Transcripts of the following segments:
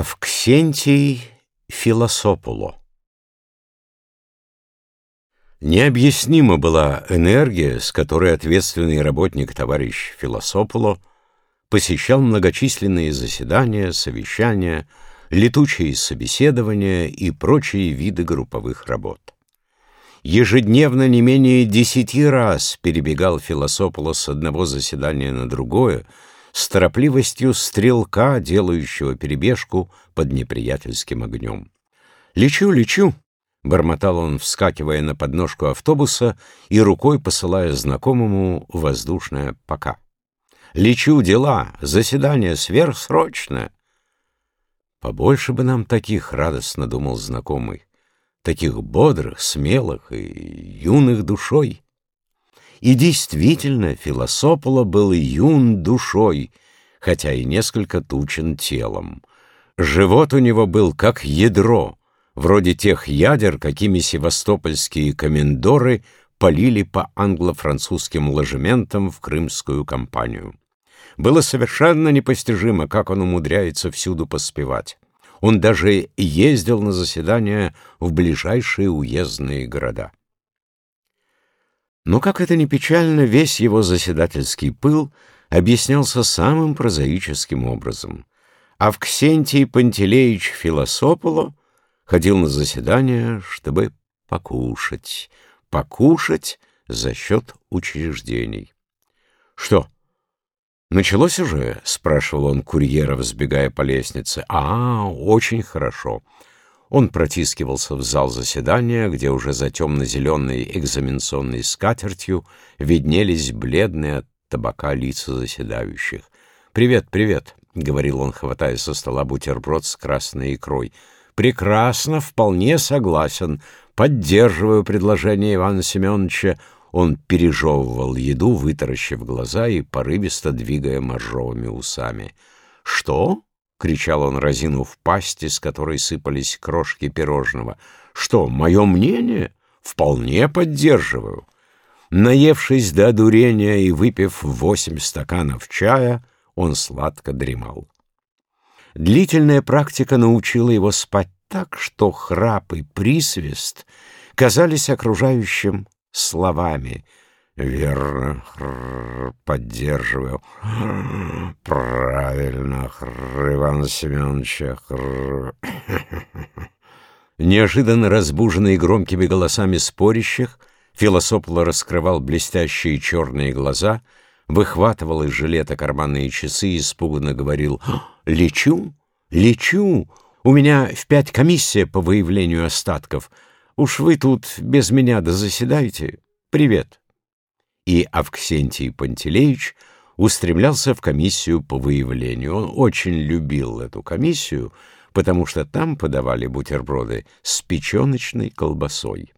Авксентий Филосопуло Необъяснима была энергия, с которой ответственный работник товарищ Филосопуло посещал многочисленные заседания, совещания, летучие собеседования и прочие виды групповых работ. Ежедневно не менее десяти раз перебегал Филосопуло с одного заседания на другое, с торопливостью стрелка, делающего перебежку под неприятельским огнем. «Лечу, лечу!» — бормотал он, вскакивая на подножку автобуса и рукой посылая знакомому воздушное «пока». «Лечу, дела, заседание сверхсрочное!» «Побольше бы нам таких!» — радостно думал знакомый. «Таких бодрых, смелых и юных душой!» И действительно, Филосопола был юн душой, хотя и несколько тучен телом. Живот у него был как ядро, вроде тех ядер, какими севастопольские комендоры полили по англо-французским ложементам в крымскую кампанию. Было совершенно непостижимо, как он умудряется всюду поспевать. Он даже ездил на заседания в ближайшие уездные города. Но, как это ни печально, весь его заседательский пыл объяснялся самым прозаическим образом. Авксентий Пантелеич Филосополо ходил на заседания, чтобы покушать, покушать за счет учреждений. «Что, началось уже?» — спрашивал он курьера, взбегая по лестнице. «А, очень хорошо». Он протискивался в зал заседания, где уже за темно-зеленой экзаменационной скатертью виднелись бледные от табака лица заседающих. «Привет, привет», — говорил он, хватая со стола бутерброд с красной икрой. «Прекрасно, вполне согласен. Поддерживаю предложение Ивана Семеновича». Он пережевывал еду, вытаращив глаза и порывисто двигая моржовыми усами. «Что?» — кричал он, разинув пасти, с которой сыпались крошки пирожного. «Что, мое мнение? Вполне поддерживаю». Наевшись до одурения и выпив восемь стаканов чая, он сладко дремал. Длительная практика научила его спать так, что храп и присвист казались окружающим словами — Верно, хр, поддерживаю. Правильно, Иван Семенович. Неожиданно разбуженный громкими голосами спорящих, Филосопло раскрывал блестящие черные глаза, выхватывал из жилета карманные часы и испуганно говорил «Лечу, лечу, у меня в пять комиссия по выявлению остатков. Уж вы тут без меня да заседаете. Привет» и Авксентий Пантелеич устремлялся в комиссию по выявлению. Он очень любил эту комиссию, потому что там подавали бутерброды с печеночной колбасой.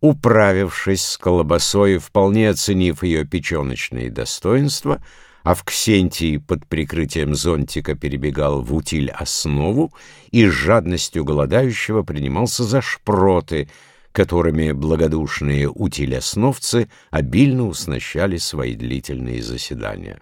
Управившись с колбасой, вполне оценив ее печеночные достоинства, Авксентий под прикрытием зонтика перебегал в утиль основу и с жадностью голодающего принимался за шпроты — которыми благодушные утилесновцы обильно уснащали свои длительные заседания.